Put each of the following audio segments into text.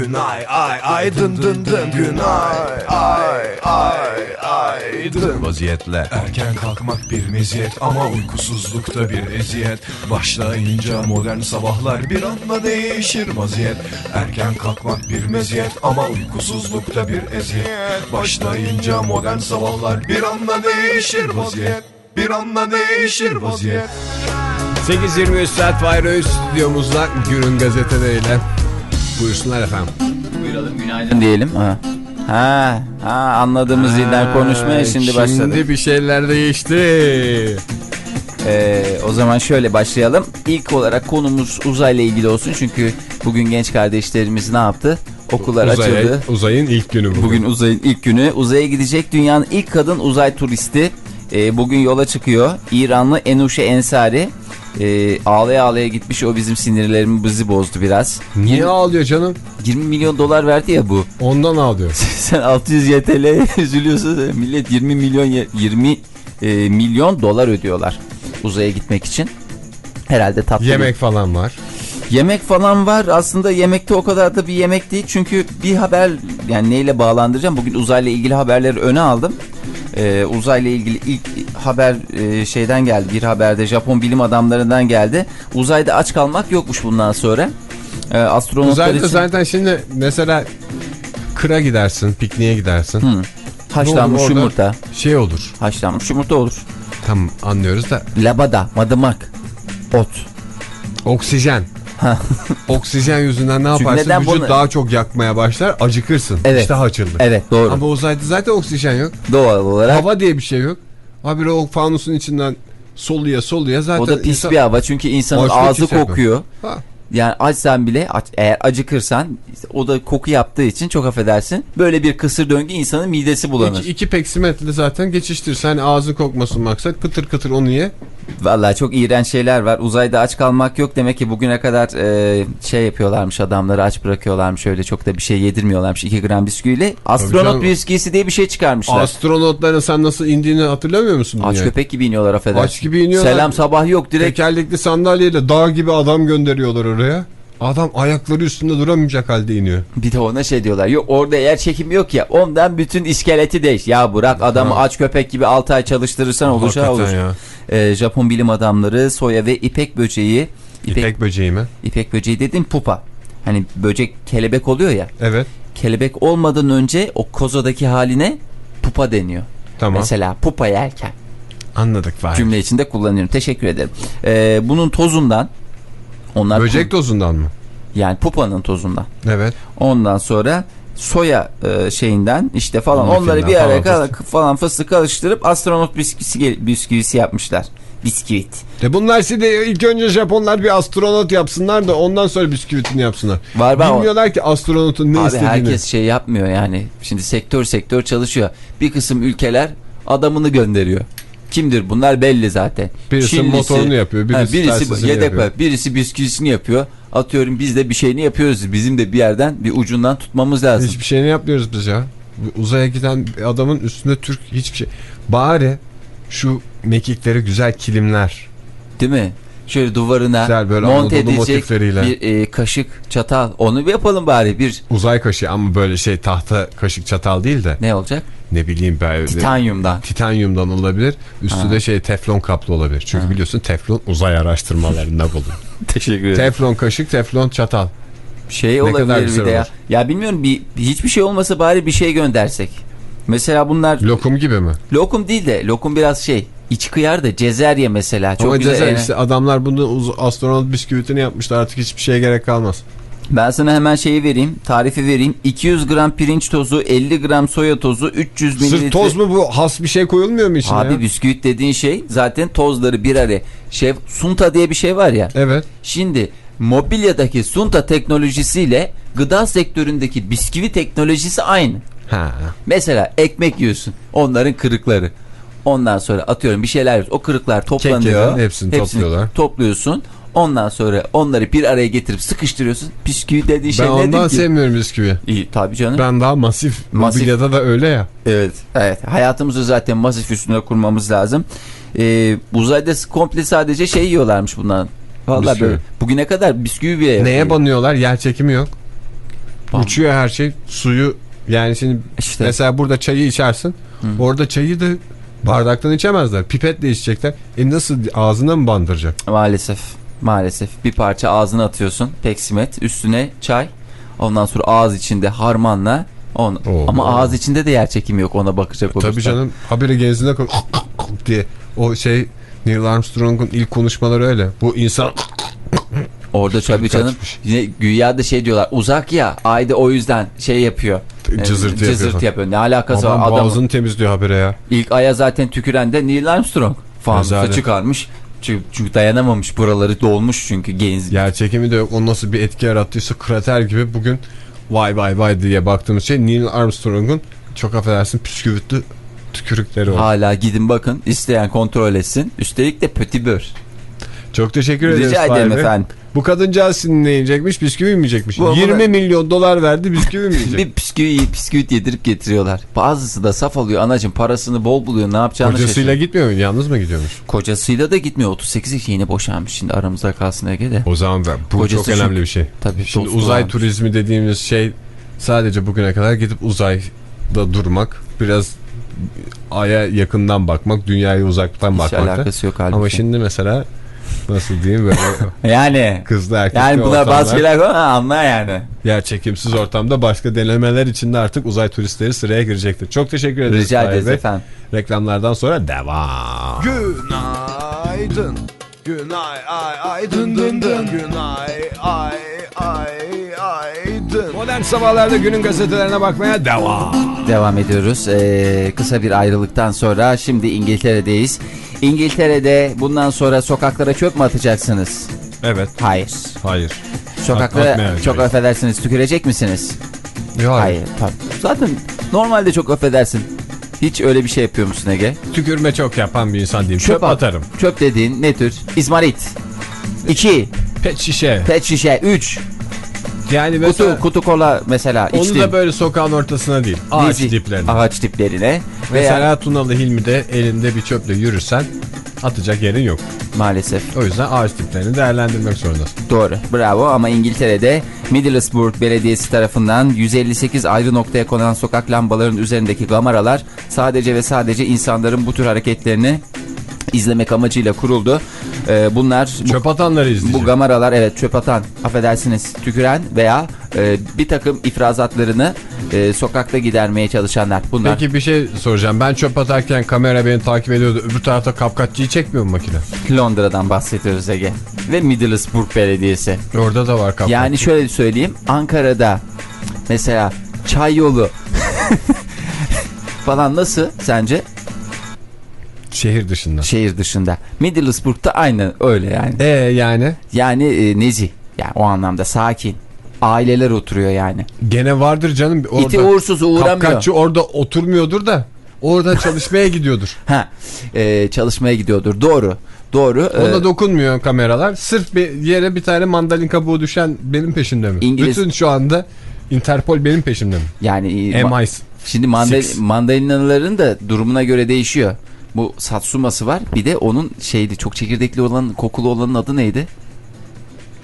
Günay ay ay dın dın dın. Günay ay ay ay dın. Vaziyetle erken kalkmak bir meziyet ama uykusuzlukta bir eziyet Başlayınca modern sabahlar bir anda değişir vaziyet Erken kalkmak bir meziyet ama uykusuzlukta bir eziyet Başlayınca modern sabahlar bir anda değişir vaziyet Bir anda değişir vaziyet 8.23 saat Virus stüdyomuzda günün gazeteleriyle. Buyursunlar efendim. Buyuralım günaydın diyelim. Ha. Ha, ha anladığımız dilden konuşmaya şimdi başladık. Şimdi bir şeyler değişti. Ee, o zaman şöyle başlayalım. İlk olarak konumuz uzayla ilgili olsun. Çünkü bugün genç kardeşlerimiz ne yaptı? Okullar Uzaya- açıldı. Uzayın ilk günü bugün. Bugün uzayın ilk günü. Uzaya gidecek dünyanın ilk kadın uzay turisti. Ee, bugün yola çıkıyor. İranlı Enuşe Ensari. Ee, ağlaya ağlaya gitmiş. O bizim sinirlerimizi bozdu biraz. Niye ağlıyor canım? 20 milyon dolar verdi ya bu. Ondan ağlıyor. Sen 600 YTL üzülüyorsun. Millet 20 milyon ye- 20 e, milyon dolar ödüyorlar uzaya gitmek için. Herhalde tatlı. Yemek falan var. Yemek falan var. Aslında yemekte o kadar da bir yemek değil. Çünkü bir haber yani neyle bağlandıracağım? Bugün uzayla ilgili haberleri öne aldım. Ee, uzayla ilgili ilk haber e, şeyden geldi. Bir haberde Japon bilim adamlarından geldi. Uzayda aç kalmak yokmuş bundan sonra. Ee, astronotlar Uzayda için zaten şimdi mesela kıra gidersin, pikniğe gidersin. Hı. haşlanmış olur yumurta. Şey olur. Haşlanmış yumurta olur. Tam anlıyoruz da Labada, madımak, ot. oksijen. oksijen yüzünden ne yaparsın? neden Vücut bunu- daha çok yakmaya başlar, acıkırsın. Evet. İştah açılır. Evet doğru. Ama uzayda zaten oksijen yok. Doğal olarak Hava diye bir şey yok. Habire o fanusun içinden soluya soluya zaten o da pis insan- bir hava çünkü insanın ağzı hissediyor. kokuyor. Ha. Yani açsan bile aç, eğer acıkırsan o da koku yaptığı için çok affedersin. Böyle bir kısır döngü insanın midesi bulanır. İki, iki peksimetle zaten geçiştir. Sen ağzı kokmasın maksat kıtır kıtır onu ye. Vallahi çok iğrenç şeyler var. Uzayda aç kalmak yok. Demek ki bugüne kadar e, şey yapıyorlarmış adamları aç bırakıyorlarmış. Öyle çok da bir şey yedirmiyorlarmış 2 gram bisküviyle. Astronot bisküvisi diye bir şey çıkarmışlar. Astronotların sen nasıl indiğini hatırlamıyor musun? aç dünyaya? köpek gibi iniyorlar affedersin. Aç gibi iniyorlar. Selam sabah yok direkt. Tekerlekli sandalyeyle dağ gibi adam gönderiyorlar oraya. Adam ayakları üstünde duramayacak halde iniyor. Bir de ona şey diyorlar. Yok orada yer çekimi yok ya. Ondan bütün iskeleti değiş. Ya bırak adamı Ha. aç köpek gibi 6 ay çalıştırırsan oluşa olur. Ya. Ee, Japon bilim adamları soya ve ipek böceği. İpek, İpek böceği mi? ipek böceği dedim pupa. Hani böcek kelebek oluyor ya. Evet. Kelebek olmadan önce o kozadaki haline pupa deniyor. Tamam. Mesela pupa yerken Anladık var. cümle içinde kullanıyorum. Teşekkür ederim. Ee, bunun tozundan onlar Böcek tozundan mı? yani pupanın tozundan. Evet. Ondan sonra soya e, şeyinden işte falan Ondan onları bir araya falan kal- falan fıstık karıştırıp astronot bisküvisi, bisküvisi yapmışlar. Bisküvit. De bunlar size ilk önce Japonlar bir astronot yapsınlar da ondan sonra bisküvitini yapsınlar. Var var. Bilmiyorlar ki astronotun ne Abi istediğini. herkes şey yapmıyor yani. Şimdi sektör sektör çalışıyor. Bir kısım ülkeler adamını gönderiyor. Kimdir bunlar belli zaten. Birisi motorunu yapıyor, birisi birisi telsizini yedek yapıyor. var, birisi bisküvisini yapıyor. Atıyorum biz de bir şeyini yapıyoruz. Bizim de bir yerden bir ucundan tutmamız lazım. Hiçbir şeyini yapmıyoruz biz ya. Uzaya giden adamın üstünde Türk hiçbir şey. Bari şu mekikleri güzel kilimler. Değil mi? Şöyle duvarına Güzel böyle monte motifleriyle. bir e, kaşık, çatal. Onu bir yapalım bari. Bir Uzay kaşığı ama böyle şey tahta kaşık çatal değil de ne olacak? Ne bileyim ben Titanyumdan. titanyumdan olabilir. Üstü Ha. de şey teflon kaplı olabilir. Çünkü biliyorsun teflon uzay araştırmalarında bulunur. Teşekkür ederim. teflon kaşık, teflon çatal. şey kadar olabilir güzel bir de ya. olur. Ya bilmiyorum bir, bir- hiçbir şey olmasa bari bir şey göndersek. Mesela bunlar Lokum gibi mi? lokum değil de lokum biraz şey iç kıyar da cezerye mesela. Çok Ama güzel. cezaevi yani. işte adamlar bunu astronot bisküvitini yapmışlar artık hiçbir şeye gerek kalmaz. Ben sana hemen şeyi vereyim, tarifi vereyim. 200 gram pirinç tozu, 50 gram soya tozu, 300 mililitre. Sırf toz mu bu has bir şey koyulmuyor mu içine Abi ya? bisküvit dediğin şey zaten tozları bir araya. Şey, sunta diye bir şey var ya. Evet. Şimdi mobilyadaki sunta teknolojisiyle gıda sektöründeki bisküvi teknolojisi aynı. Ha. Mesela ekmek yiyorsun. Onların kırıkları. Ondan sonra atıyorum bir şeyler yiyorsun. O kırıklar toplanıyor. Keklerin hepsini topluyorlar. Topluyorsun. Ondan sonra onları bir araya getirip sıkıştırıyorsun. Bisküvi dediği şey ben nedir ondan ki? sevmiyorum bisküvi. İyi tabii canım. Ben daha masif. Masif. Mobilyada da öyle ya. Evet. Evet. Hayatımızı zaten masif üstüne kurmamız lazım. Ee, uzayda komple sadece şey yiyorlarmış bundan. Vallahi Bisküvi. böyle bugüne kadar bisküvi bile. Neye banıyorlar? Yer çekimi yok. Ban- Uçuyor her şey. Suyu yani şimdi İşte. mesela burada çayı içersin. Orada çayı da bardaktan içemezler. Pipetle içecekler. E nasıl ağzına mı bandıracak? Maalesef. Maalesef. Bir parça ağzına atıyorsun. Peksimet. Üstüne çay. Ondan sonra ağız içinde harmanla. On... Oo. Ama ağız içinde de yer çekimi yok ona bakacak olursak. Tabii canım habire koy diye. O şey Neil Armstrong'un ilk konuşmaları öyle. Bu insan Orada tabii canım. Yine güya da şey diyorlar. Uzak ya. Ayda o yüzden şey yapıyor. Cızırtı Ee, yapıyor cızırtı falan. yapıyor. Ne alakası Adam var? Adam boğazını temizliyor habire ya. ilk aya zaten tüküren de Neil Armstrong. Rezalet. çıkarmış. Çünkü, dayanamamış. Buraları dolmuş çünkü genz. Yer çekimi de yok. O nasıl bir etki yarattıysa krater gibi bugün vay vay vay diye baktığımız şey Neil Armstrong'un çok affedersin püsküvütlü tükürükleri oldu. Hala gidin bakın. isteyen kontrol etsin. Üstelik de pötibör. Çok teşekkür ederiz. Rica ederim efendim. Bu kadıncağız yiyecekmiş? Bisküvi mi yiyecekmiş? Bu- bu 20 da- milyon dolar verdi bisküvi mi yiyecek? Bir bisküvi, bisküvit yedirip getiriyorlar. Bazısı da saf oluyor. Anacım parasını bol buluyor. Ne yapacağını Kocasıyla şaşırıyor. gitmiyor mu? Yalnız mı gidiyormuş? Kocasıyla da gitmiyor. 38 yaşı yeni boşanmış. Şimdi aramızda kalsın Ege'de. O zaman ben, bu Kocası çok önemli bir şey. Tabii, Şimdi uzay varmış. turizmi dediğimiz şey sadece bugüne kadar gidip uzayda durmak, biraz aya yakından bakmak, dünyaya uzaktan Hiç bakmaktı. alakası yok halbuki. Ama şimdi mesela nasıl diyeyim böyle Yani. kızlı erkekli Yani buna bazı şeyler anla yani. yer çekimsiz ortamda başka denemeler içinde artık uzay turistleri sıraya girecektir. Çok teşekkür ederiz. Rica ederiz efendim. Reklamlardan sonra devam. Günaydın. Günay ay ay dın dın dın. Günay ay ay ay Modern sabahlarda günün gazetelerine bakmaya devam. Devam ediyoruz. Ee, kısa bir ayrılıktan sonra şimdi İngiltere'deyiz. İngiltere'de bundan sonra sokaklara çöp mü atacaksınız? Evet. Hayır. Hayır. Sokaklara atmayacağız. çok affedersiniz tükürecek misiniz? Hayır. tabii. Zaten normalde çok affedersin. Hiç öyle bir şey yapıyor musun Ege? Tükürme çok yapan bir insan diyeyim. Çöp, at- atarım. Çöp dediğin ne tür? İzmarit. 2. Pet şişe. Pet şişe. 3. Yani mesela Kutu, kutu kola mesela. onu içtim. da böyle sokağın ortasına değil. Ağaç Dizi- diplerine. Ağaç diplerine. Veya Mesela Tunalı Hilmi'de elinde bir çöple yürürsen atacak yerin yok. maalesef. O yüzden ağaç diplerini değerlendirmek zorundasın. Doğru. Bravo ama İngiltere'de Middlesbrough Belediyesi tarafından 158 ayrı noktaya konan sokak lambalarının üzerindeki kameralar sadece ve sadece insanların bu tür hareketlerini izlemek amacıyla kuruldu. Ee, bunlar bu, Çöp atanları izleyecek. bu kameralar evet çöp atan, affedersiniz tüküren veya e, bir takım ifrazatlarını e, sokakta gidermeye çalışanlar. Bunlar Peki bir şey soracağım. Ben çöp atarken kamera beni takip ediyordu. Öbür tarafta kapkaççıyı çekmiyor mu makine? Londra'dan bahsediyoruz Ege. Ve Middlesbrough Belediyesi. Orada da var kapkaççı. Yani şöyle söyleyeyim Ankara'da mesela çay yolu falan nasıl sence Şehir dışında. şehir dışında? Middlesbrough'ta aynen öyle yani. E yani Yani e, nezih yani o anlamda sakin. Aileler oturuyor yani. gene vardır canım. Orada İti uğursuz uğramıyor. Kapkaççı orada oturmuyordur da orada çalışmaya gidiyordur. Ha, e, çalışmaya gidiyordur. Doğru. Doğru. Ona E, dokunmuyor kameralar. Sırf bir yere bir tane mandalin kabuğu düşen benim peşimde mi? İngiliz- Bütün şu anda Interpol benim peşimde mi? yani e, MI. şimdi mandal Six. mandalinaların da durumuna göre değişiyor. Bu satsuması var. Bir de onun şeydi çok çekirdekli olan kokulu olanın adı neydi?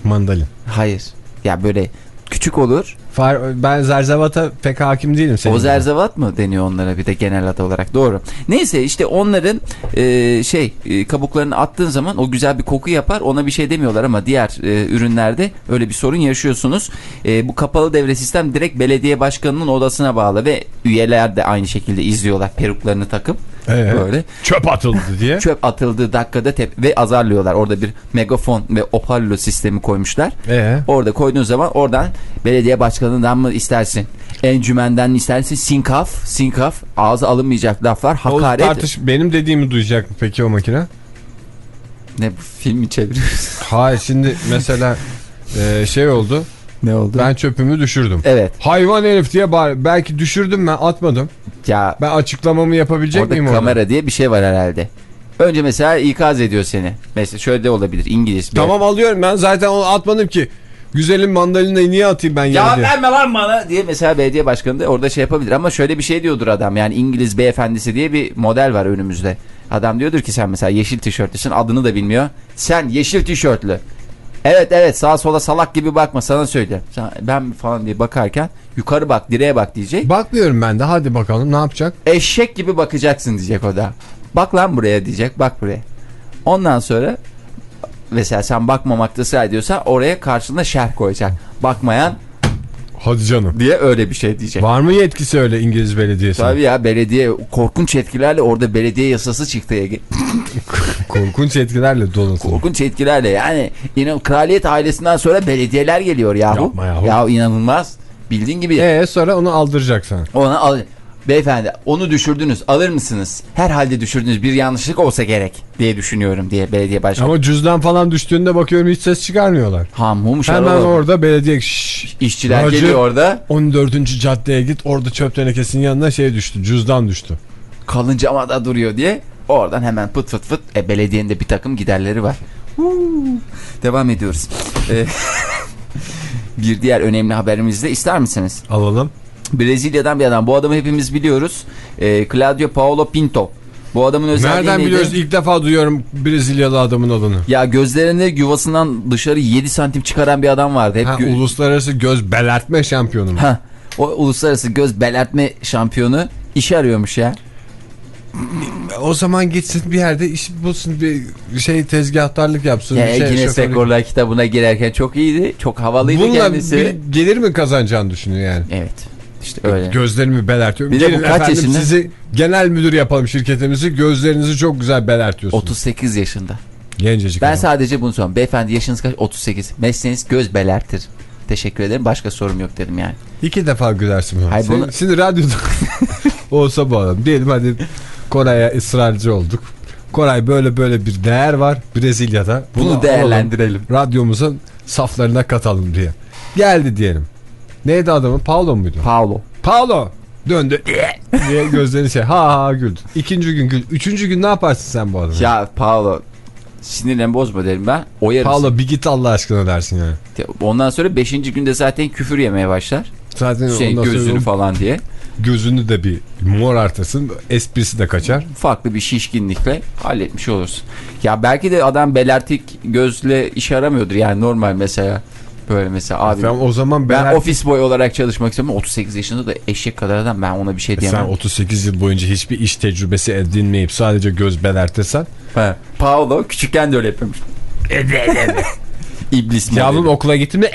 Mandalin. Hayır. Ya böyle küçük olur. Far, ben Zerzavata pek hakim değilim senin. O zerzevat mı deniyor onlara bir de genel adı olarak doğru. Neyse işte onların e, şey e, kabuklarını attığın zaman o güzel bir koku yapar ona bir şey demiyorlar ama diğer e, ürünlerde öyle bir sorun yaşıyorsunuz. E, bu kapalı devre sistem direkt belediye başkanının odasına bağlı ve üyeler de aynı şekilde izliyorlar peruklarını takıp Ee? böyle. Çöp atıldı diye. Çöp atıldığı dakikada tep ve azarlıyorlar. Orada bir megafon ve opallo sistemi koymuşlar. Ee? Orada koyduğun zaman oradan belediye başkanından mı istersin? Encümenden mi istersin? Sinkaf, sinkaf, ağza alınmayacak laflar, O hakaret. tartış benim dediğimi duyacak mı peki o makine? Ne filmi çeviriyoruz? Hayır şimdi mesela e, şey oldu. ne oldu? Ben çöpümü düşürdüm. Evet. Hayvan herif diye bağır. Belki düşürdüm ben atmadım. Ya Ben açıklamamı yapabilecek orada miyim kamera orada? diye bir şey var herhalde. Önce mesela ikaz ediyor seni. Mesela şöyle de olabilir İngiliz. bir- Tamam alıyorum ben zaten onu atmadım ki. Güzelim mandalinayı niye atayım ben Ya yere diye. verme lan bana diye mesela belediye başkanı da orada şey yapabilir. Ama şöyle bir şey diyordur adam yani İngiliz beyefendisi diye bir model var önümüzde. Adam diyordur ki sen mesela yeşil tişörtlüsün adını da bilmiyor. Sen yeşil tişörtlü. Evet evet sağa sola salak gibi bakma sana söyle. Sen, ben falan diye bakarken yukarı bak direğe bak diyecek. Bakmıyorum ben de hadi bakalım ne yapacak? Eşek gibi bakacaksın diyecek o da. Bak lan buraya diyecek bak buraya. Ondan sonra mesela sen bakmamakta ısrar oraya karşılığında şerh koyacak. Bakmayan Hadi canım. diye öyle bir şey diyecek. Var mı yetkisi öyle İngiliz belediyesi? Tabii ya belediye korkunç yetkilerle orada belediye yasası çıktı. Ege. Korkunç yetkilerle dolasın. Korkunç yetkilerle yani inan kraliyet ailesinden sonra belediyeler geliyor yahu. Yapma yahu. Ya inanılmaz. Bildiğin gibi Ee sonra onu aldıracaksın. ona al. Beyefendi onu düşürdünüz alır mısınız? Herhalde düşürdünüz bir yanlışlık olsa gerek diye düşünüyorum diye belediye başkanı. Ama cüzdan falan düştüğünde bakıyorum hiç ses çıkarmıyorlar. Ha mumuş Hemen araba. orada belediye İşçiler Hacı- geliyor orada. 14. caddeye git orada çöp tenekesinin yanına şey düştü cüzdan düştü. Kalın camada duruyor diye oradan hemen pıt fıt fıt e, belediyenin de bir takım giderleri var. Huu. Devam ediyoruz. Ee, bir diğer önemli haberimizde ister misiniz? Alalım. Brezilya'dan bir adam. Bu adamı hepimiz biliyoruz. Ee, Claudio Paolo Pinto. Bu adamın özelliği Nereden neydi? biliyoruz ilk defa duyuyorum Brezilyalı adamın adını. Ya gözlerini yuvasından dışarı 7 santim çıkaran bir adam vardı. Hep Ha, gö- uluslararası göz belertme şampiyonu mu? Ha, o uluslararası göz belertme şampiyonu iş arıyormuş ya. O zaman gitsin bir yerde iş bulsun bir şey tezgahtarlık yapsın. Ya bir şey, Guinness şoförlük- Rekorlar kitabına girerken çok iyiydi. Çok havalıydı Bununla kendisi. bir gelir mi kazanacağını düşünüyor yani. Evet. İşte öyle. Gözlerimi belertiyorum. Bir de bu Gelin kaç efendim yaşında? sizi genel müdür yapalım şirketimizi. Gözlerinizi çok güzel belertiyorsunuz. 38 yaşında. Gencecik Ben adam. sadece bunu soruyorum. Beyefendi yaşınız kaç? 38. Mesleğiniz göz belertir. Teşekkür ederim. Başka sorum yok dedim yani. İki defa gülersin. Hayır, Senin- bunu- Şimdi radyoda olsa bu adam. Diyelim hadi Koray'a ısrarcı olduk. Koray böyle böyle bir değer var Brezilya'da. Bunu alalım, değerlendirelim. Radyomuzun saflarına katalım diye. Geldi diyelim. Neydi adamın? Paulo muydu? Paulo. Paulo döndü diye gözlerini şey ha ha güldü. İkinci gün gül. Üçüncü gün ne yaparsın sen bu adama? Ya Paulo sinirlen bozma derim ben. Oyarım. Paulo bir git Allah aşkına dersin yani. Ondan sonra 5. günde zaten küfür yemeye başlar. Zaten Şey ondan sonra gözünü o falan diye. gözünü de bir morartırsın. Esprisi de kaçar. Farklı bir şişkinlikle halletmiş olursun. Ya belki de adam belertik gözle iş aramıyordur yani normal mesela. Böyle mesela abi Sen o zaman ben ben, ofis boy olarak çalışmak istiyorum. 38 yaşında da eşek kadar adam ben ona bir şey sen diyemem. 38 yıl boyunca hiçbir iş tecrübesi edinmeyip sadece göz belertirsen He. Paolo küçükken de öyle yapıyormuş. İblis modeli. yavrum okula gittin mi?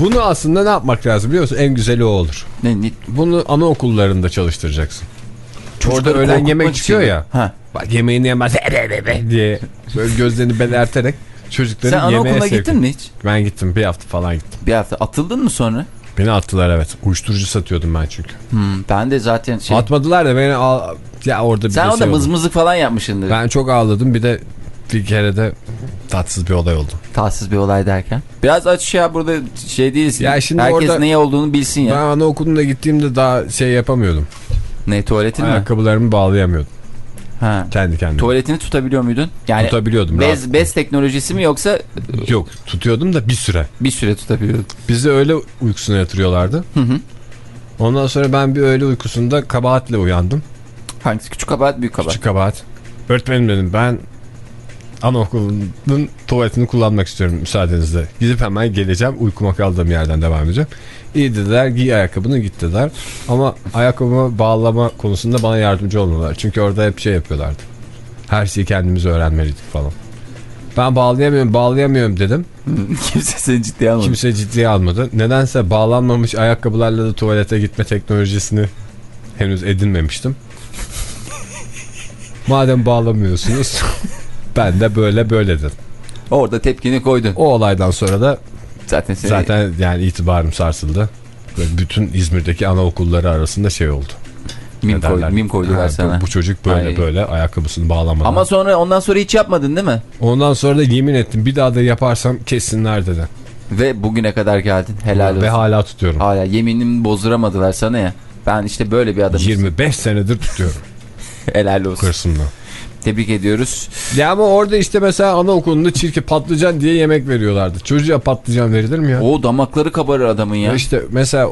Bunu aslında ne yapmak lazım biliyor musun? En güzeli o olur. Ne, ne, Bunu anaokullarında çalıştıracaksın. Orada çocukları öğlen yemek çıkıyor ya. Ha. Bak yemeğini yemez diye böyle gözlerini belerterek çocukları Sen anaokuluna gittin mi hiç? Ben gittim bir hafta falan gittim. Bir hafta atıldın mı sonra? Beni attılar evet. Uyuşturucu satıyordum ben çünkü. Hmm, ben de zaten şey... Atmadılar da beni al... ya orada bir Sen de orada şey mızmızlık falan yapmışsındır. Ben çok ağladım bir de bir kere de tatsız bir olay oldu. Tatsız bir olay derken. Biraz aç ya burada şey değilsin. Ya şimdi Herkes orada- neye olduğunu bilsin ya. Ben anaokuluna gittiğimde daha şey yapamıyordum. Ne tuvaletin mi? Ayakkabılarımı bağlayamıyordum Ha. kendi kendime. Tuvaletini tutabiliyor muydun? Yani Tutabiliyordum. rahat. bez, bez teknolojisi mi yoksa Yok tutuyordum da bir süre. bir süre tutabiliyordun? Bizi öyle uykusuna yatırıyorlardı. Hı hı. Ondan sonra ben bir öğle uykusunda kabahatle uyandım. Hangisi? Küçük kabahat büyük kabahat. Küçük kabahat. Öğretmenim dedim ben anaokulunun tuvaletini kullanmak istiyorum müsaadenizle. Gidip hemen geleceğim. Uykuma kaldığım yerden devam edeceğim. İyi dediler giy ayakkabını git dediler. Ama ayakkabımı bağlama konusunda bana yardımcı olmadılar. Çünkü orada hep şey yapıyorlardı. Her şeyi kendimiz öğrenmeliydik falan. Ben bağlayamıyorum bağlayamıyorum dedim. Kimse seni ciddiye almadı. Kimse ciddiye almadı. Nedense bağlanmamış ayakkabılarla da tuvalete gitme teknolojisini henüz edinmemiştim. Madem bağlamıyorsunuz ben de böyle böyle dedim. Orada tepkini koydun. O olaydan sonra da Zaten seni zaten yani itibarım sarsıldı. Böyle bütün İzmir'deki anaokulları arasında şey oldu. mim, koy, mim koydular Ha, sana. Bu, bu çocuk böyle Ay. böyle ayakkabısını bağlamadan. Ama sonra ondan sonra hiç yapmadın değil mi? Ondan sonra da yemin ettim bir daha da yaparsam kessinler dedi. Ve bugüne kadar geldin. Helal olsun. Ve hala tutuyorum. Hala yeminimi bozduramadılar sana ya. Ben işte böyle bir adamım. 25 senedir tutuyorum Helal olsun. hırsımla. Tebrik ediyoruz. Ya ama orada işte mesela anaokulunda çirkin patlıcan diye yemek veriyorlardı. Çocuğa patlıcan verilir mi ya? O damakları kabarır adamın ya. İşte mesela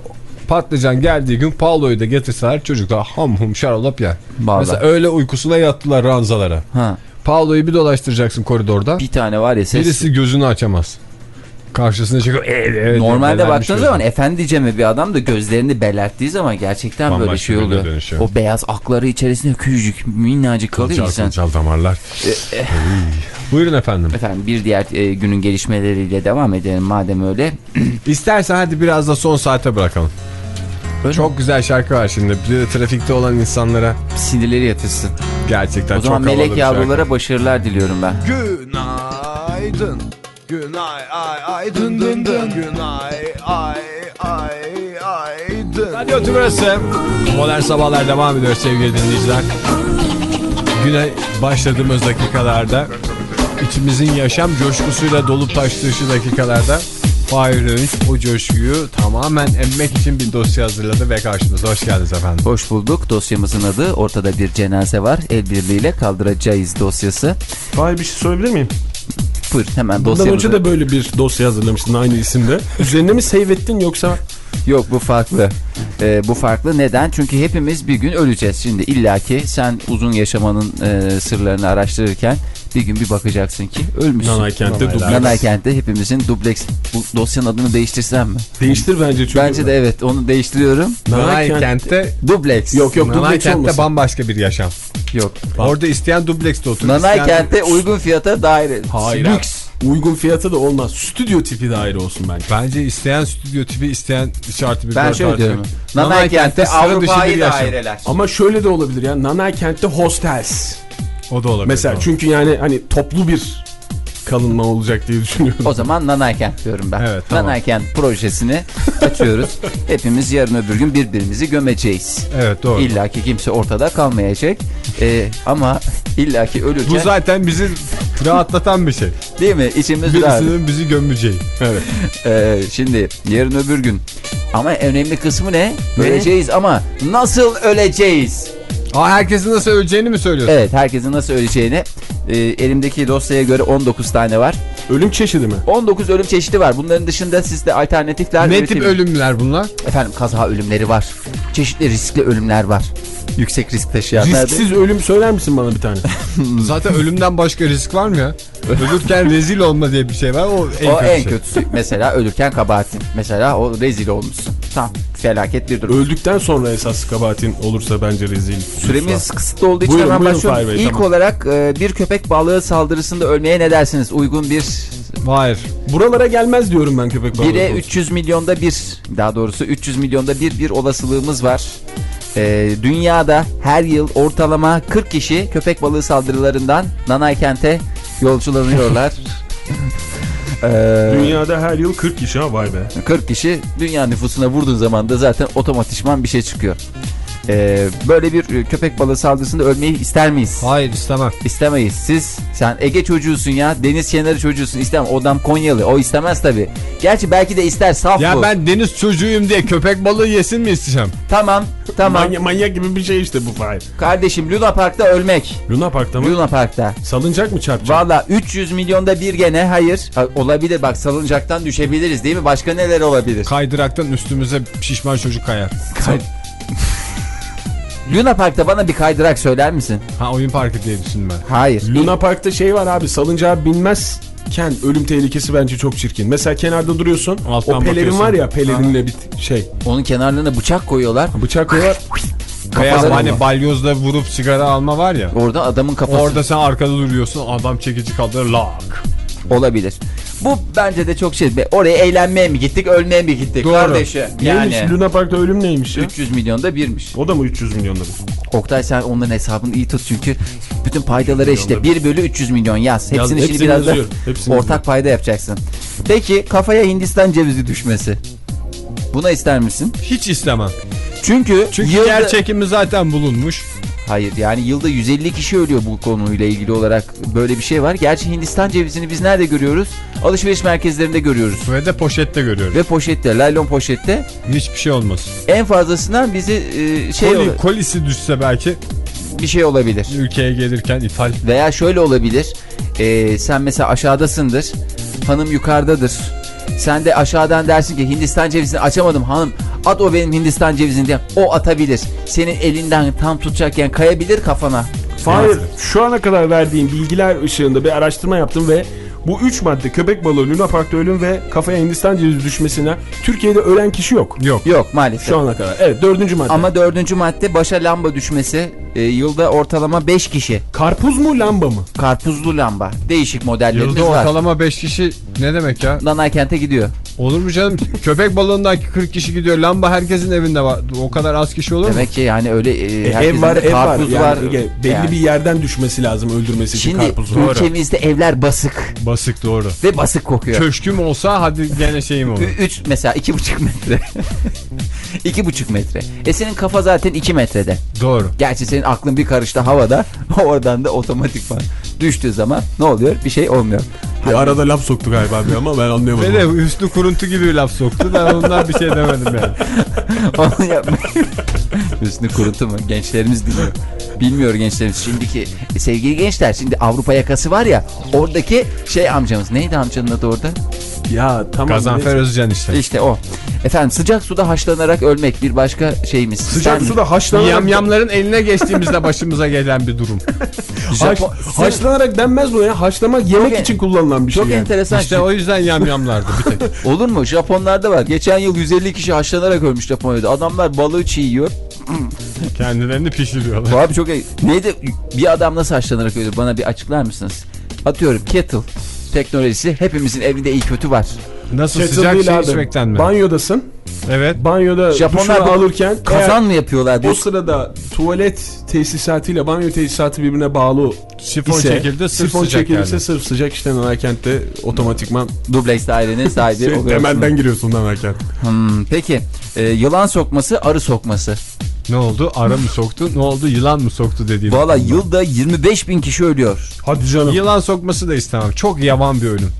patlıcan geldiği gün Paolo'yu da getirseler çocuklar ham hum şarolap yer. Vallahi. Mesela öyle uykusuna yattılar ranzalara. Ha, Paolo'yu bir dolaştıracaksın koridorda. bir tane var ya ses. Birisi gözünü açamaz. Karşısına çıkıp evet, evet Normalde baktığın zaman efendice mi bir adam da gözlerini belerttiği zaman gerçekten böyle Bambaşka şey birine oluyor. dönüşüyor. O beyaz akları içerisinde küçücük minnacık kalıyor Kılcal insan. kılcal damarlar. E, Ay. Buyurun efendim. Efendim bir diğer e, günün gelişmeleriyle devam edelim madem öyle. İstersen hadi biraz da son saate bırakalım. Öyle Çok güzel şarkı var şimdi. Bir de trafikte olan insanlara Sinirleri yatırsın. gerçekten O zaman çok havalı melek bir şarkı. yavrulara başarılar diliyorum ben. Günaydın. Günay ay ay dın dın dın. Günay ay ay ay dın. Radyo Tümrüt'ü. Modern Sabahlar devam ediyor sevgili dinleyiciler. Güne başladığımız dakikalarda içimizin yaşam coşkusuyla dolup taştığı şu dakikalarda Fahir Öğünç o coşkuyu tamamen emmek için bir dosya hazırladı ve karşımızda. Hoş geldiniz efendim. Hoş bulduk. Dosyamızın adı ortada bir cenaze var. El birliğiyle kaldıracağız dosyası. Hayır bir şey söyleyebilir miyim? Buyur hemen Bundan dosyamızı. önce de böyle bir dosya hazırlamıştın aynı isimde. Üzerine mi save ettin yoksa Yok bu farklı. Ee, bu farklı neden? Çünkü hepimiz bir gün öleceğiz. Şimdi illaki sen uzun yaşamanın e, sırlarını araştırırken bir gün bir bakacaksın ki ölmüşsün. Nanay Kent'te Nanay dubleks? Nanay Kent'te hepimizin dubleks. Bu dosyanın adını değiştirsem mi? Değiştir bence çünkü. Bence de evet onu değiştiriyorum. Nanay Nanay Kent- Kent'te Dubleks. Yok yok Nanay dubleks Kent'te olmasın. bambaşka bir yaşam. Yok. Orada isteyen dublekste oturur. Nanay isteyen- Kent'te uygun fiyata daire. Hayır. Lüks. Uygun fiyatı da olmaz. Stüdyo tipi daire olsun bence. Bence isteyen stüdyo tipi, isteyen şartı bir Ben şöyle artı diyorum. bir. Nanay Kent'te sıra dışı bir Avrupa'yı yaşam. daireler. Ama şöyle de olabilir ya. Nanay Kent'te hostels. O da olabilir. Mesela çünkü yani hani toplu bir kalınma olacak diye düşünüyorum. O zaman Nanay Kent diyorum ben. Evet, tamam. Nanay Kent projesini açıyoruz. Hepimiz yarın öbür gün birbirimizi gömeceğiz. Evet doğru. İlla ki kimse ortada kalmayacak. Ee, ama illa ki ölürken Bu zaten bizi rahatlatan bir şey. değil mi? İçimiz rahat. Birisinin bizi gömeceği. Evet. Ee, şimdi yarın öbür gün. Ama önemli kısmı ne? Öleceğiz ama nasıl öleceğiz? Aa herkesin nasıl öleceğini mi söylüyorsun? Evet herkesin nasıl öleceğini e, elimdeki dosyaya göre 19 tane var. Ölüm çeşidi mi? 19 ölüm çeşidi var. Bunların dışında sizde alternatifler Ne tip ölümler bunlar? Efendim kaza ölümleri var. Çeşitli riskli ölümler var. Yüksek risk taşıyanlar. Risksiz ölüm söyler misin bana bir tane? Zaten ölümden başka risk var mı ya? Ölürken rezil olma diye bir şey var. O en o kötü en şey. kötüsü. Mesela ölürken kabahatin. Mesela o rezil olmuşsun. Tam felaket bir durum. Öldükten sonra esas kabahatin olursa bence rezil. Süremiz kısıtlı olduğu için Buyurun, hemen buyurun başlıyorum. Bey, İlk tamam. olarak e, bir köpek balığı saldırısında ölmeye ne dersiniz? Uygun bir Hayır. Buralara gelmez diyorum ben köpek balığı. 1'e konusunda. 300 milyonda bir daha doğrusu 300 milyonda bir bir olasılığımız var. E, dünyada her yıl ortalama 40 kişi köpek balığı saldırılarından Nanay Kent'e yolculanıyorlar. E, Dünyada her yıl 40 kişi ha vay be. 40 kişi dünya nüfusuna vurduğun zaman da zaten otomatikman bir şey çıkıyor. Ee, böyle bir e, köpek balığı saldırısında ölmeyi ister miyiz? Hayır istemem. İstemeyiz. Siz sen Ege çocuğusun ya. Deniz kenarı çocuğusun. İstemem. O adam Konyalı. O istemez tabi. Gerçi belki de ister. Saf Ya bu. ben deniz çocuğuyum diye köpek balığı yesin mi isteyeceğim? Tamam. Tamam. Manya- manyak gibi bir şey işte bu fay. Kardeşim Luna Park'ta ölmek. Luna Park'ta mı? Luna Park'ta. Salıncak mı çarpacak? Valla 300 milyonda bir gene hayır. Ha, olabilir bak salıncaktan düşebiliriz değil mi? Başka neler olabilir? Kaydıraktan üstümüze şişman çocuk kayar. Luna Park'ta bana bir kaydırak söyler misin? Ha oyun parkı diye düşündüm ben. Hayır. Luna Park'ta şey var abi salıncağa binmezken ölüm tehlikesi bence çok çirkin. Mesela kenarda duruyorsun Alttan o pelerin bakıyorsun. var ya pelerinle bir şey Onun kenarlarına bıçak koyuyorlar. bıçak koyuyor. Kaya Kafaları hani balyozla vurup sigara alma var ya. Orada adamın kafası Orada sen arkada duruyorsun adam çekici kaldırır lak. Olabilir. Bu bence de çok şey. Oraya eğlenmeye mi gittik, ölmeye mi gittik Doğru. kardeşim? Yani Neymiş Luna Park'ta ölüm neymiş ya? 300 milyonda birmiş. O da mı 300 milyonda bir? Oktay sen onların hesabını iyi tut çünkü bütün paydaları işte 1 bölü 300 milyon yaz. Hepsini Yaz- şimdi hepsini biraz da hepsini ortak payda yapacaksın. Peki kafaya Hindistan cevizi düşmesi. Buna ister misin? Hiç istemem. Çünkü, Çünkü yılda... yer çekimi zaten bulunmuş. Hayır yani yılda 150 kişi ölüyor bu konuyla ilgili olarak böyle bir şey var. Gerçi Hindistan cevizini biz nerede görüyoruz? Alışveriş merkezlerinde görüyoruz. Ve de poşette görüyoruz. Ve poşette, laylon poşette Hiçbir şey olmaz. en fazlasından bizi e, şey Koli, kolisi düşse belki bir şey olabilir. Ülkeye gelirken ithal. Veya şöyle olabilir. Ee, sen mesela aşağıdasındır. Hanım yukarıdadır. Sen de aşağıdan dersin ki Hindistan cevizini açamadım hanım. At o benim Hindistan cevizini diye. O atabilir. Senin elinden tam tutacakken kayabilir kafana. Hayır şu ana kadar verdiğim bilgiler ışığında bir araştırma yaptım ve bu üç madde köpek balığı, Luna Park'ta ölüm ve kafaya Hindistan cevizi düşmesine Türkiye'de ölen kişi yok. Yok. Yok maalesef. Şu ana kadar. Evet dördüncü madde. Ama dördüncü madde başa lamba düşmesi. Ee, yılda ortalama 5 kişi. Karpuz mu lamba mı? Karpuzlu lamba. Değişik modellerimiz Yılda var. ortalama 5 kişi ne demek ya? Nanay kente gidiyor. Olur mu canım? Köpek balığındaki 40 kişi gidiyor. Lamba herkesin evinde var. O kadar az kişi olur mu? Demek ki yani öyle e, E, herkesin ev var ev var. karpuz Yani var. Ege, belli Yani. bir yerden düşmesi lazım öldürmesi için Şimdi karpuzu. ülkemizde evler basık Basık doğru. ve basık kokuyor. Köşküm olsa hadi gene şeyim olur. Ü- Üç mesela iki buçuk metre. iki buçuk metre. E senin kafa zaten iki metrede. doğru. Gerçi senin aklın bir karışta havada. Oradan da otomatik var. Düştüğü zaman ne oluyor? Bir şey olmuyor. Bir arada laf soktu galiba bir ama ben anlayamadım. Ve de Hüsnü Kuruntu gibi bir laf soktu da ondan bir şey demedim yani. Onu yapmayın. Üstünü kuruntu mu? Gençlerimiz dinliyor. Bilmiyor gençlerimiz. Şimdiki e, sevgili gençler şimdi Avrupa yakası var ya oradaki şey amcamız. Neydi amcanın adı orada? Ya tamam. Gazanfer neyse. Özcan işte. İşte o. Efendim sıcak suda haşlanarak ölmek bir başka şeyimiz. Sıcak Sen- suda haşlanarak... Yamyamların eline geçtiğimizde başımıza gelen bir durum. Haş, haşlanarak denmez bu ya. Haşlamak yemek en- için kullanılan bir şey Çok yani. enteresan. İşte o yüzden yamyamlardı bir tek. Olur mu? Japonlarda var. Geçen yıl 150 kişi haşlanarak ölmüş Japonya'da. Adamlar balığı çiğ yiyor. Kendilerini pişiriyorlar. Abi çok neydi? Bir adam nasıl haşlanarak ölür? Bana bir açıklar mısınız? Atıyorum kettle teknolojisi hepimizin evinde iyi kötü var. Nasıl Kettle sıcak değil şey abi. içmekten mi? Banyodasın. Evet. Banyoda Japonlar duşunu bu- alırken Kazan mı yapıyorlar eğer o diyor. sırada tuvalet tesisatıyla banyo tesisatı birbirine bağlı Sifon ise, çekildi sırf sifon sıcak çekilirse yani. sırf sıcak işte Nanakent'te otomatikman Dubleks dairenin sahibi şey, oluyorsun. temelden giriyorsun Nanakent. Hmm, peki e, yılan sokması arı sokması. Ne oldu? Ara mı soktu? Ne oldu? Yılan mı soktu dediğim. Valla yılda 25 bin kişi ölüyor. Hadi canım. Yılan sokması da istemem. Çok yavan bir ölüm.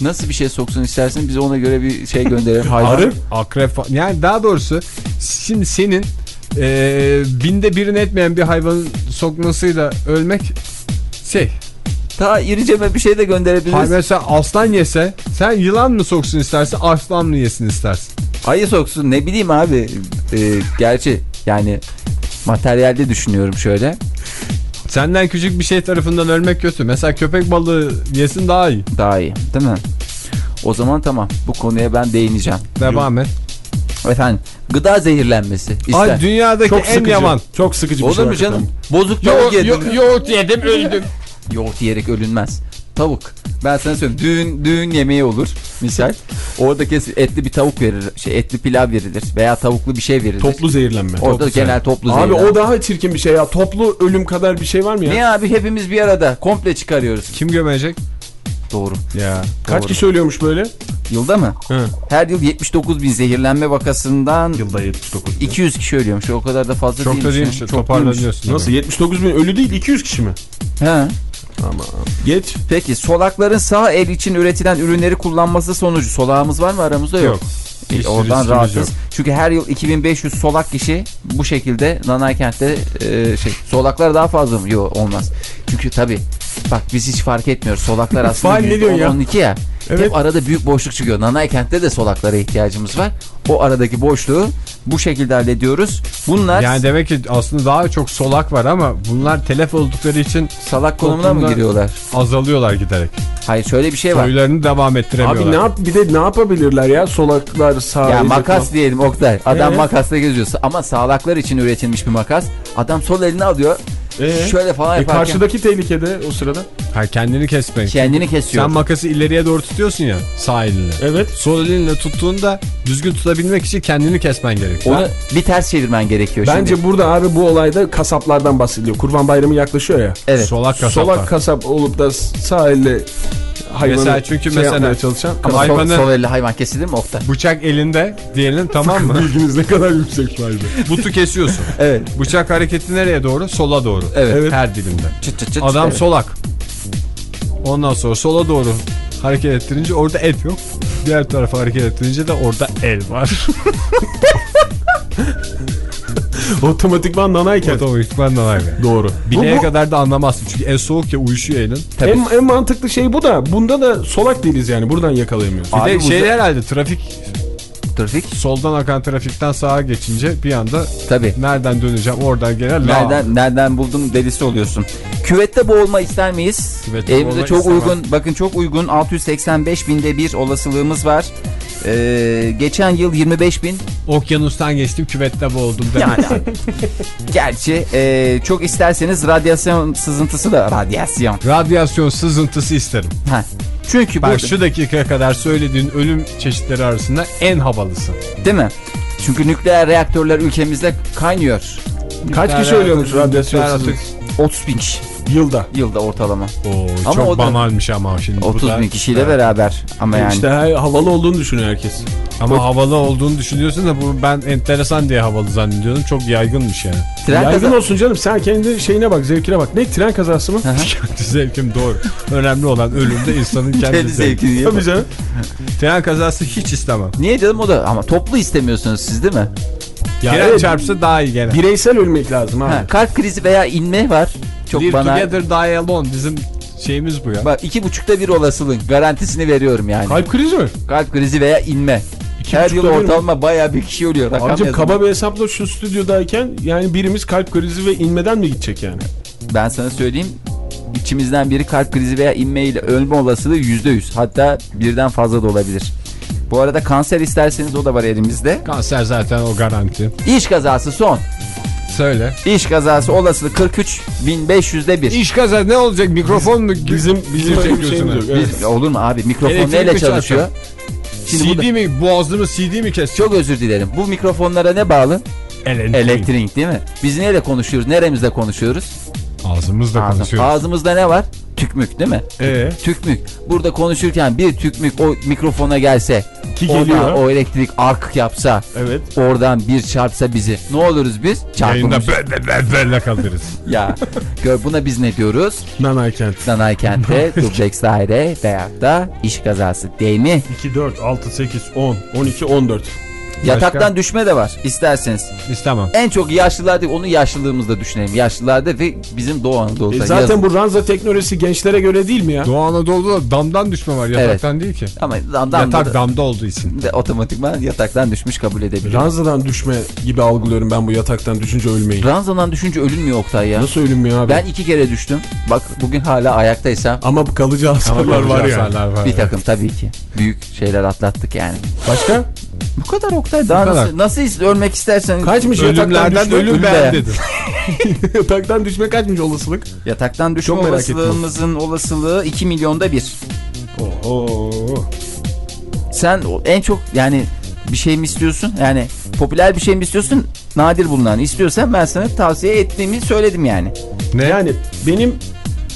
Nasıl bir şey soksun istersin biz ona göre bir şey gönderelim. Hayvan. Arı? Akrep Yani daha doğrusu şimdi senin eee, binde birini etmeyen bir hayvanın sokmasıyla ölmek şey. Daha iriceme bir şey de gönderebiliriz. Hayır mesela aslan yese sen yılan mı soksun istersin aslan mı yesin istersin? Ayı soksun ne bileyim abi. E, gerçi yani materyalde düşünüyorum şöyle. Senden küçük bir şey tarafından ölmek kötü. Mesela köpek balığı yesin daha iyi. Daha iyi değil mi? O zaman tamam bu konuya ben değineceğim. Devam et. Efendim gıda zehirlenmesi. İster. Ay dünyadaki Çok en sıkıcı. yaman. Çok sıkıcı bir Olur şey. mu hakikaten. canım? Bozuk Yo, yedim. yo, yoğurt yedim öldüm. Yoğurt yiyerek ölünmez. Tavuk. Ben sana söyleyeyim. Düğün, düğün yemeği olur. Misal. Orada kesin etli bir tavuk verir. Şey etli pilav verilir. Veya tavuklu bir şey verilir. Toplu zehirlenme. Orada Toplu genel toplu Abi zehirlenme. o daha çirkin bir şey ya. Toplu ölüm kadar bir şey var mı ya? Ne abi hepimiz bir arada. Komple çıkarıyoruz. Kim gömecek? Doğru. Ya. Kaç Doğru. kişi ölüyormuş böyle? Yılda mı? Hı. Her yıl 79 bin zehirlenme vakasından Yılda 79. 200 kişi ölüyormuş. O kadar da fazla Çok da değilmiş. değilmiş. ya. Toparlanıyorsun. Nasıl 79 bin ölü değil 200 kişi mi? He. Tamam. Geç. Peki solakların sağ el için üretilen ürünleri kullanması sonucu solağımız var mı aramızda yok. Yok. Hiç oradan rahatız. yok. Çünkü her yıl 2500 solak kişi bu şekilde Nanaykent'te e, şey solaklar daha fazla mı? Yok olmaz. Çünkü tabi bak biz hiç fark etmiyoruz. Solaklar aslında Faal ne diyorsun ya? %10-12 ya. Evet. Hep arada büyük boşluk çıkıyor. Nanaykent'te de solaklara ihtiyacımız var. O aradaki boşluğu bu şekilde hallediyoruz. Bunlar Yani demek ki aslında daha çok solak var ama bunlar telef oldukları için salak konumuna mı giriyorlar? azalıyorlar giderek. Hayır şöyle bir şey var. Soylarını devam ettiremiyorlar. Abi ne yap bir de ne yapabilirler ya? Solaklar sağ Ya makas falan. diyelim Oktay. Adam Ee? makasla geziyor. Ama sağlaklar için üretilmiş bir makas. Adam sol elini alıyor. Ee? Şöyle falan E yaparken karşıdaki tehlikede o sırada. Ha, kendini kesmek. kendini kesiyor. Sen makası ileriye doğru tutuyorsun ya sağ elinle. Evet. Sol elinle tuttuğunda düzgün tutabilmek için kendini kesmen gerekiyor. Onu bir ters çevirmen gerekiyor Bence şimdi. burada abi bu olayda kasaplardan bahsediliyor. Kurban bayramı yaklaşıyor ya. Evet. Solak kasaplar. Solak kasap olup da sağ elle hayvanı Mesela çünkü şey mesela- çalışan. Ama sol, hayvanı- sol elle hayvan kesilir mi Oktay? Bıçak elinde diyelim tamam mı? Bilginiz ne kadar yüksek be. Butu kesiyorsun. Evet. Bıçak hareketi nereye doğru? Sola doğru. Evet. Her dilimde. Çıt çıt çıt. Adam evet. solak. Ondan sonra sola doğru hareket ettirince orada et yok. Diğer tarafa hareket ettirince de orada el var. Otomatikman nanayken. Otomatikman be. Doğru. Bileğe Bu- bu- kadar da anlamazsın. Çünkü en soğuk ya uyuşuyor elin. Tabii. En, en mantıklı şey bu da. Bunda da solak değiliz yani. Buradan yakalayamıyoruz. Bir Abi de şey da- herhalde trafik Trafik. soldan akan trafikten sağa geçince bir anda Tabii. nereden döneceğim oradan gelen la. Nereden nereden buldum delisi oluyorsun. Küvette boğulma ister miyiz? Küvette boğulma çok istemem. uygun. Bakın çok uygun. 685 binde bir olasılığımız var. Ee, geçen yıl 25 bin. Okyanustan geçtim küvette boğuldum. demek. Yani gerçi e, çok isterseniz radyasyon sızıntısı da radyasyon. Radyasyon sızıntısı isterim. Ha. Çünkü Bak burada, şu dakikaya kadar söylediğin ölüm çeşitleri arasında en havalısı. değil mi? Çünkü nükleer reaktörler ülkemizde kaynıyor. Kaç kişi ölüyormuş radyasyon Artık 30 bin kişi Yılda. yılda ortalama. Oo, Ama çok o da- banalmış ama şimdi. 30 burada- bin kişiyle beraber. Ama yani İşte he- havalı olduğunu düşünüyor herkes. Ama havalı olduğunu düşünüyorsun da bu ben enteresan diye havalı zannediyordum. Çok yaygınmış yani. tren Yaygın kaza- olsun canım. Sen kendi şeyine bak, zevkine bak. Ne tren kazası mı? Kendi zevkim doğru. Önemli olan ölümde insanın kendi, kendi zevki. Tabii canım. Tren kazası hiç istemem. Niye canım o da ama toplu istemiyorsunuz siz değil mi? Ya Tren evet, çarpsa daha iyi gene. bireysel ölmek lazım abi. Ha, kalp krizi veya inme var. Çok Live bana together die alone bizim şeyimiz bu ya. bak iki buçukta bir olasılığın garantisini veriyorum yani. Kalp, Kalp krizi mi? krizi veya inme. İki Her yıl bir mi? ortalama bayağı bir kişi ölüyor. Rakam yazın. kaba bir hesapla şu stüdyodayken yani birimiz kalp krizi ve inmeden mi gidecek yani? Ben sana söyleyeyim. İçimizden biri kalp krizi veya inme ile ölme olasılığı yüzde yüz. Hatta birden fazla da olabilir. Bu arada kanser isterseniz o da var elimizde. Kanser zaten o garanti. İş kazası son. Söyle. İş kazası olasılığı 43.500'de bir. İş kaza ne olacak mikrofon mu? Bizim bizim Kim öyle bir çekiyorsun şeyimiz ha? yok. Evet. Biz- olur mu abi? Mikrofon Elektrik neyle çalışıyor? Şimdi bu da- CD mi boğazlı mı CD mi kes? çok özür dilerim. Bu mikrofonlara ne bağlı? Elektrik. Elektrik değil mi? Biz neyle konuşuyoruz? Neremizde konuşuyoruz? Ağzımızla Ağzım- konuşuyoruz. Ağzımızda ne var? Tükmük değil mi? Ee, Tükmük. Burada konuşurken bir tükmük o mikrofona gelse, ki geliyor. o elektrik ark yapsa, Evet. oradan bir çarpsa bizi. Ne oluruz biz? Yayında Çarpılmış. böyle böyle böyle kalırız. ya. Gör buna biz ne diyoruz? Nanay kent. Danay kentte, dubleks daire veyahut da iş kazası değil mi? 2, 4, 6, 8, 10, 12, 14. Yataktan düşme de var isterseniz. İstemem. En çok yaşlılar değil, onu yaşlılığımızda düşünelim. Yaşlılarda ve bizim Doğu Anadolu'da. E zaten yazın. bu ranza teknolojisi gençlere göre değil mi ya? Doğu Anadolu'da damdan düşme var yataktan değil ki. Ama damdan Yatak damda olduğu için. de otomatikman yataktan düşmüş kabul edebilir. Ranzadan düşme gibi algılıyorum ben bu yataktan düşünce ölmeyi. Ranzadan düşünce ölünmüyor Oktay ya. Nasıl ölünmüyor abi? Ben iki kere düştüm. Bak bugün hala ayaktaysam Ama bu kalıcı hasarlar var ya. Hasarlar var bir takım tabii ki. Büyük şeyler atlattık yani. Başka? Bu kadar Oktay. Daha kadar. nasıl, nasıl ölmek istersen Kaçmış düşme? ölüm ben dedim. yataktan düşme kaçmış olasılık? yataktan düşme Çok olasılığımızın olasılığı 2 milyonda bir. Oho. Sen en çok yani bir şey mi istiyorsun? Yani popüler bir şey mi istiyorsun? Nadir bulunan. İstiyorsan ben sana tavsiye ettiğimi söyledim yani. Ne? Yani benim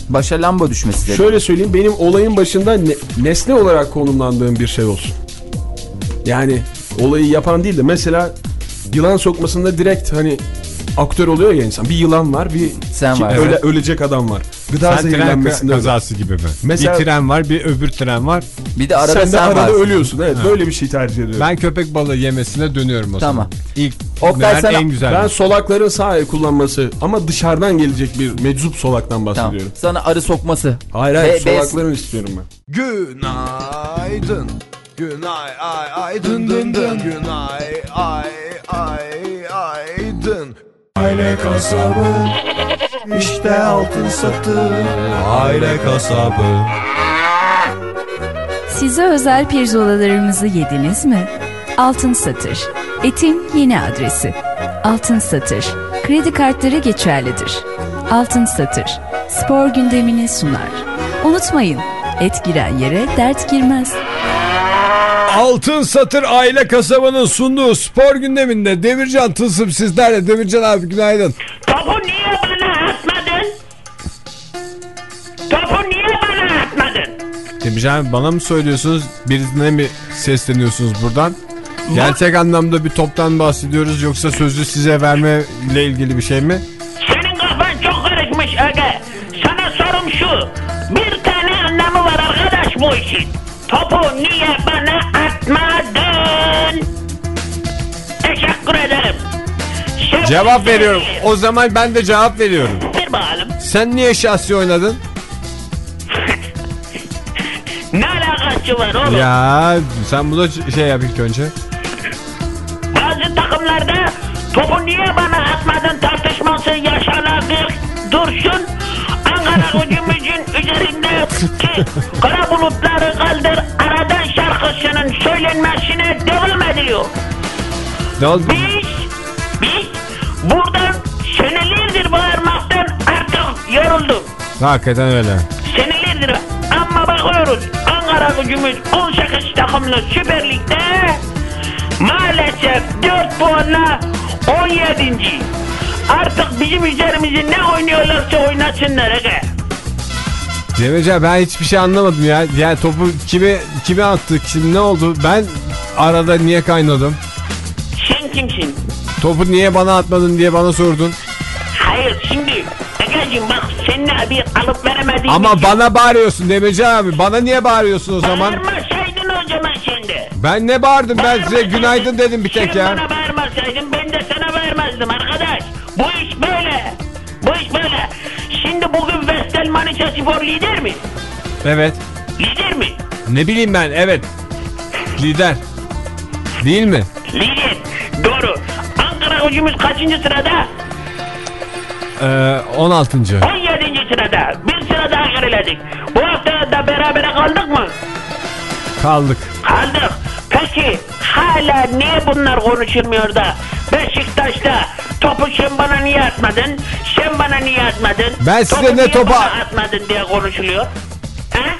Başa lamba düşmesi dedim. şöyle söyleyeyim benim olayın başında ne- nesne olarak konumlandığım bir şey olsun. Yani olayı yapan değil de mesela yılan sokmasında direkt hani aktör oluyor ya insan. Bir yılan var, bir Sen ki var. öyle ölecek adam var. Gıda Sen tren zehirlenmesinde öyle. kazası gibi mi? Mesela- bir tren var bir öbür tren var. Bir de arada Sen sen, de arada varsın. ölüyorsun. Evet, böyle bir şey tercih ediyorum. Ben, Ben köpek balığı yemesine dönüyorum o Tamam. zaman. İlk Oktay meğer sana- en güzel. solakların sağ el kullanması ama dışarıdan gelecek bir meczup solaktan Tamam. bahsediyorum. Sana arı sokması. Hayır hayır Ve- ve- solakların istiyorum ben. Günaydın. Günay ay ay dın dın dın. Günay ay ay ay dın. Aile kasabı işte altın satır Aile kasabı Size özel pirzolalarımızı yediniz mi? Altın Satır. Etin yeni adresi. Altın Satır. Kredi kartları geçerlidir. Altın Satır. Spor gündemini sunar. Unutmayın, et giren yere dert girmez. Altın Satır Aile Kasabı'nın sunduğu spor gündeminde Demircan Tılsım sizlerle. Demircan abi günaydın. Topu niye bana atmadın? Topu niye bana atmadın? Demircan abi bana mı söylüyorsunuz birine mi sesleniyorsunuz buradan? Gerçek anlamda bir toptan bahsediyoruz yoksa sözü size verme ile ilgili bir şey mi? İşin. Topu niye bana atmadın? Teşekkür ederim. Sen Cevap veriyorum. O zaman ben de cevap veriyorum. Ver bakalım. Sen niye şahsi oynadın? Ne alakası var oğlum? Ya sen buna şey yap ilk önce. Bazı takımlarda topu niye bana atmadın tartışması yaşanabilir dursun. Ankara gücümüzün üzerindeki kara bulutları kaldır aradan şarkısının söylenmesine devam ediliyor. Ne oldu? Biz, biz buradan senelerdir bağırmaktan artık yorulduk. Hakikaten öyle. Senelerdir ama bakıyoruz Ankara gücümüz 18 takımlı Süper Lig'de maalesef 4 puanla 17. Artık bizim üzerimizde ne oynuyorlarsa oynasınlar Ege. Demircan ben hiçbir şey anlamadım ya. Yani topu kime kime attık şimdi ne oldu? Ben arada niye kaynadım? Sen kimsin? Topu niye bana atmadın diye bana sordun. Hayır şimdi Ege'cim bak seninle bir alıp veremediğim Ama için bana bağırıyorsun Demircan abi. Bana niye bağırıyorsun o zaman? Bağırmasaydın o zaman şimdi. Ben ne bağırdım ben size günaydın dedim bir tek ya. bana Manisa Spor lider mi? Evet. Lider mi? Ne bileyim ben evet. Lider. Değil mi? Lider. Doğru. Ankara gücümüz kaçıncı sırada? Ee, 16. 17. sırada. Bir sıra daha geriledik. Bu hafta da berabere kaldık mı? Kaldık. Kaldık. Peki hala niye bunlar konuşulmuyor da Beşiktaş'ta topu sen bana niye atmadın? Sen bana niye atmadın? Ben size Topu ne niye topa- bana atmadın diye konuşuluyor. He?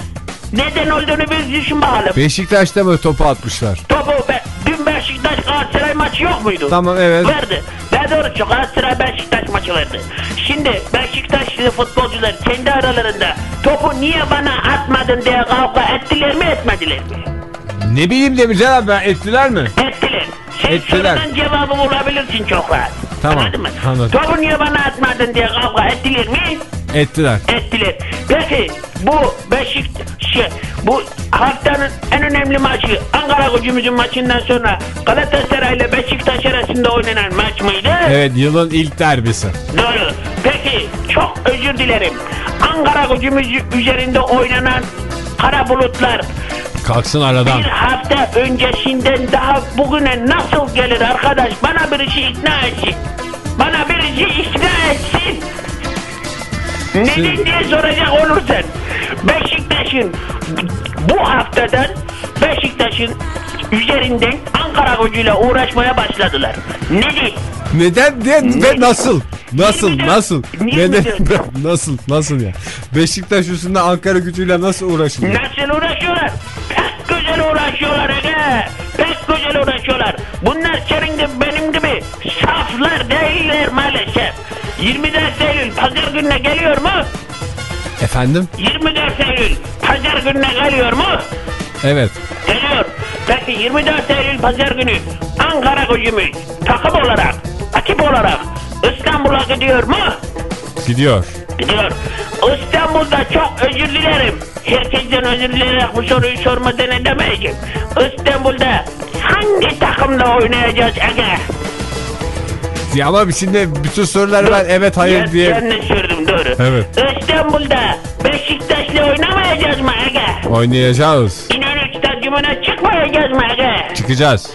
Neden olduğunu biz düşün bakalım. Beşiktaş'ta mı topu atmışlar? Topu be, dün Beşiktaş Galatasaray maçı yok muydu? Tamam evet. Verdi. Daha doğrusu Galatasaray Beşiktaş maçı verdi. Şimdi Beşiktaşlı futbolcular kendi aralarında topu niye bana atmadın diye kavga ettiler mi etmediler mi? Ne bileyim Demircan abi ettiler mi? Ettiler. Sen Ettiler. sorudan cevabı bulabilirsin çok rahat. Tamam, Anladın mı? anladım. Topu niye bana atmadın diye kavga ettiler mi? Ettiler. Ettiler. Peki bu Beşiktaş bu haftanın en önemli maçı Ankara gücümüzün maçından sonra Galatasaray ile Beşiktaş arasında oynanan maç mıydı? Evet yılın ilk derbisi. Doğru. Peki çok özür dilerim. Ankara gücümüz üzerinde oynanan kara bulutlar Kalksın aradan. bir hafta öncesinden daha bugüne nasıl gelir arkadaş? Bana birisi ikna etsin. Bana birisi ikna etsin. Neden diye soracak olursan. Beşiktaş'ın bu haftadan Beşiktaş'ın üzerinden Ankara gücüyle uğraşmaya başladılar. Neden? Neden diye ve nasıl? Nasıl? Nasıl? Neden? nasıl? Nasıl ya? Beşiktaş üstünde Ankara gücüyle nasıl uğraşılır? Nasıl uğraşıyorlar? Pek güzel uğraşıyorlar Ege. Pek güzel uğraşıyorlar. Bunlar senin benim saflar değiller maalesef. 24 Eylül pazar gününe geliyor mu? Efendim? 24 Eylül pazar gününe geliyor mu? Evet. Geliyor. Peki 24 Eylül pazar günü Ankara gücümüz takım olarak, ekip olarak İstanbul'a gidiyor mu? Gidiyor. Gidiyor. İstanbul'da çok özür dilerim. Herkesten özür dileyerek bu soruyu sormadan edemeyeceğim. İstanbul'da hangi takımla oynayacağız Ege? Ya ama şimdi bütün soruları ben evet hayır diye Yanlış sordum doğru. Evet. İstanbul'da Beşiktaş'la oynamayacağız mı Ege? oynayacağız. İnönü Stadyumuna çıkmayacağız mı Ege? Çıkacağız.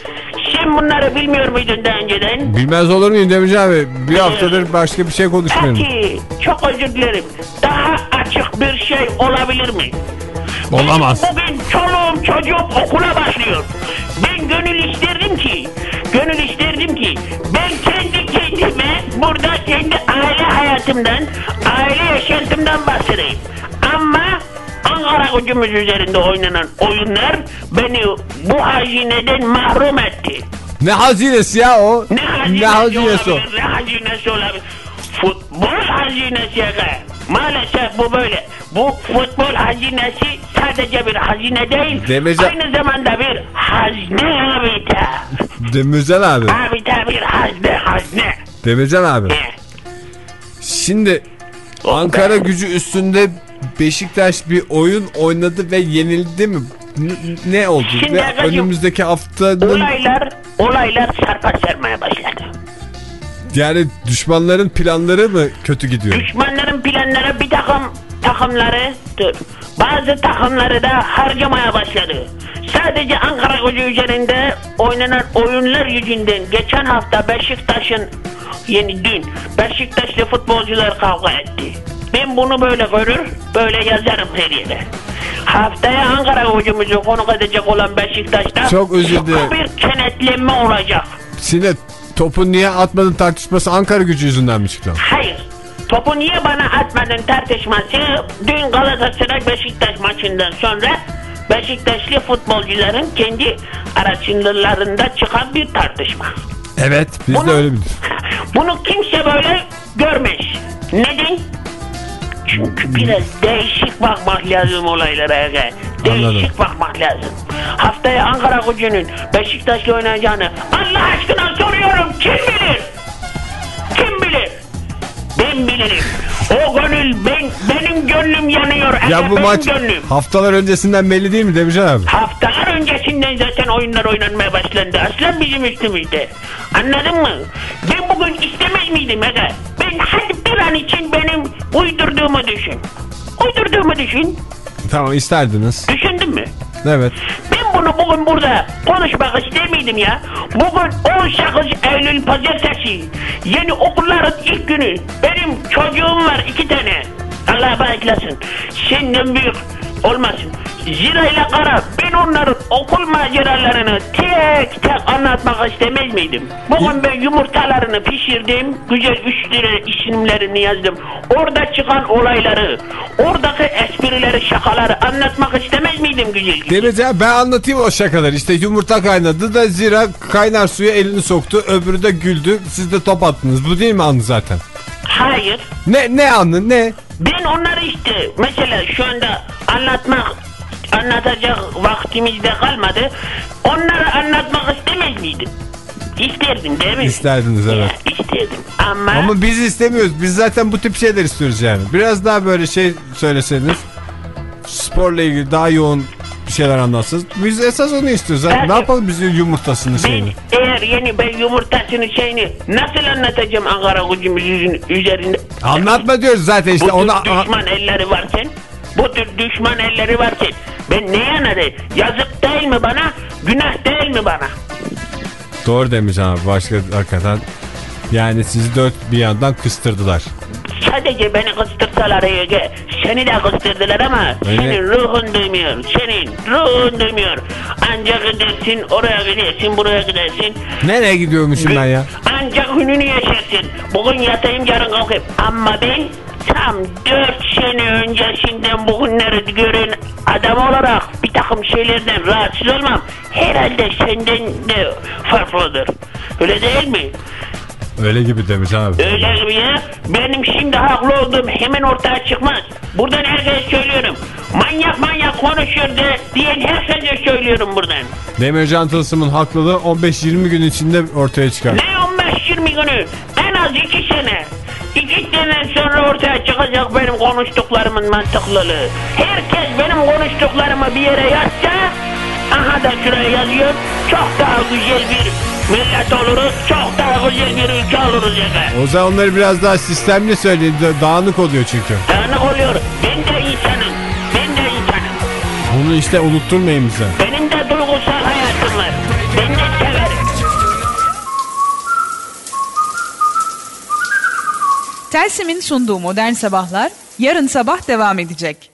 Sen bunları bilmiyor muydun daha önceden? Bilmez olur muyum Demirci abi? Bir haftadır başka bir şey konuşmuyorum. Peki çok özür dilerim. Daha açık bir şey olabilir mi? Olamaz. Benim Bugün çoluğum çocuğum okula başlıyor. Ben gönül isterdim ki, gönül isterdim ki ben kendime burada kendi aile hayatımdan, aile yaşantımdan bahsedeyim. Ama Ankara gücümüz üzerinde oynanan oyunlar beni bu hazineden mahrum etti. Ne hazinesi ya o? Ne hazinesi, Ne hazinesi o? olabilir, ne hazinesi olabilir? Futbol hazinesi ya. Maalesef bu böyle. Bu futbol hazinesi sadece bir hazine değil. Demece- Aynı zamanda bir hazne abi de. Demircan abi. Abi de bir hazne hazne. Demircan abi. Ne? Şimdi Ankara gücü üstünde Beşiktaş bir oyun oynadı ve yenildi mi? Ne oldu? Şimdi ve önümüzdeki haftanın Olaylar, olaylar sarpa sarmaya başladı. Yani düşmanların planları mı kötü gidiyor? Düşmanların planları bir takım takımları dur. Bazı takımları da harcamaya başladı. Sadece Ankara gücü üzerinde oynanan oyunlar yüzünden geçen hafta Beşiktaş'ın yeni dün Beşiktaşlı futbolcular kavga etti. Ben bunu böyle görür, böyle yazarım her yere. Haftaya Ankara gücümüzü konuk edecek olan Beşiktaş'ta Çok özür dilerim. bir kenetlenme olacak. Sinet topu niye atmadın tartışması Ankara gücü yüzünden mi çıktı? Hayır. Topu niye bana atmadın tartışması dün Galatasaray Beşiktaş maçından sonra Beşiktaşlı futbolcuların kendi araçlarında çıkan bir tartışma. Evet biz Bunu- de öyle biliriz. Bunu kimse böyle görmez. Neden? Çünkü biraz değişik bakmak lazım olaylara. Değişik Anladım. bakmak lazım. Haftaya Ankara gücünün Beşiktaş'la oynayacağını Allah aşkına soruyorum kim bilir? Ben bilirim. O gönül ben benim gönlüm yanıyor. Ya bu benim maç gönlüm. haftalar öncesinden belli değil mi Demircan abi? Haftalar öncesinden zaten oyunlar oynanmaya başlandı. Aslan bizim üstümüzde. Anladın mı? Ben bugün istemez miydim Ege? Ben hadi bir an için benim uydurduğumu düşün. Uydurduğumu düşün. Tamam isterdiniz. Düşündün mü? Evet. Ben bunu bugün burada konuşmak ister miydim ya? Bugün 18 Eylül pazartesi. Yeni okulların ilk günü. Benim çocuğum var iki tane. Allah bağışlasın. Senden büyük olmasın. Zira ile kara ben onların okul maceralarını tek tek anlatmak istemez miydim? Bugün ben yumurtalarını pişirdim. Güzel üstüne isimlerini yazdım. Orada çıkan olayları, oradaki esprileri, şakaları anlatmak istemez miydim güzel güzel? Demircan ben anlatayım o şakaları. İşte yumurta kaynadı da zira kaynar suya elini soktu. Öbürü de güldü. Siz de top attınız. Bu değil mi anı zaten? Hayır. Ne ne anı ne? Ben onları işte mesela şu anda anlatmak anlatacak vaktimiz de kalmadı. Onları anlatmak istemez miydim? İsterdim değil mi? İsterdiniz evet. Ya, isterdim ama, Ama biz istemiyoruz. Biz zaten bu tip şeyler istiyoruz yani. Biraz daha böyle şey söyleseniz. Sporla ilgili daha yoğun bir şeyler anlatsanız. Biz esas onu istiyoruz. Zaten. Ne yapalım bizim yumurtasını ben şeyini. eğer yeni ben yumurtasını şeyini nasıl anlatacağım Ankara gücümüzün üzerinde? Anlatma diyoruz zaten işte Bu onu... düşman elleri varken bu tür düşman elleri varken ben ne anladım? Yazık değil mi bana? Günah değil mi bana? Doğru demiş abi. Başka hakikaten. Yani sizi dört bir yandan kıstırdılar. Sadece beni kıstırsalar Ege. Seni de kıstırdılar ama Öyle. senin ruhun duymuyor. Senin ruhun duymuyor. Ancak gidersin oraya gidersin buraya gidersin. Nereye gidiyormuşum ben ya? Ancak gününü yaşarsın. Bugün yatayım yarın kalkayım. Ama ben tam dört sene öncesinden bugünleri gören adam olarak bir takım şeylerden rahatsız olmam. Herhalde senden de farklıdır. Öyle değil mi? Öyle gibi demiş abi. Öyle gibi ya. Benim şimdi haklı olduğum hemen ortaya çıkmaz. Buradan herkese söylüyorum. Manyak manyak konuşuyor de, diyen herkese söylüyorum buradan. Demircan Tılsım'ın haklılığı 15-20 gün içinde ortaya çıkar. Ne 15-20 günü? En az 2 sene. 2 sene sonra ortaya çıkacak benim konuştuklarımın mantıklılığı. Herkes benim konuştuklarımı bir yere yazsa aha da şuraya yazıyor. Çok daha güzel bir millet oluruz. Çok daha güzel bir ülke oluruz yani. O zaman onları biraz daha sistemli söyleyin. Da- Dağınık oluyor çünkü. Dağınık oluyor. Ben de insanım. Ben de insanım. Bunu işte unutturmayın bize. Benim de duygusal hayatım var. Ben Telsim'in sunduğu modern sabahlar yarın sabah devam edecek.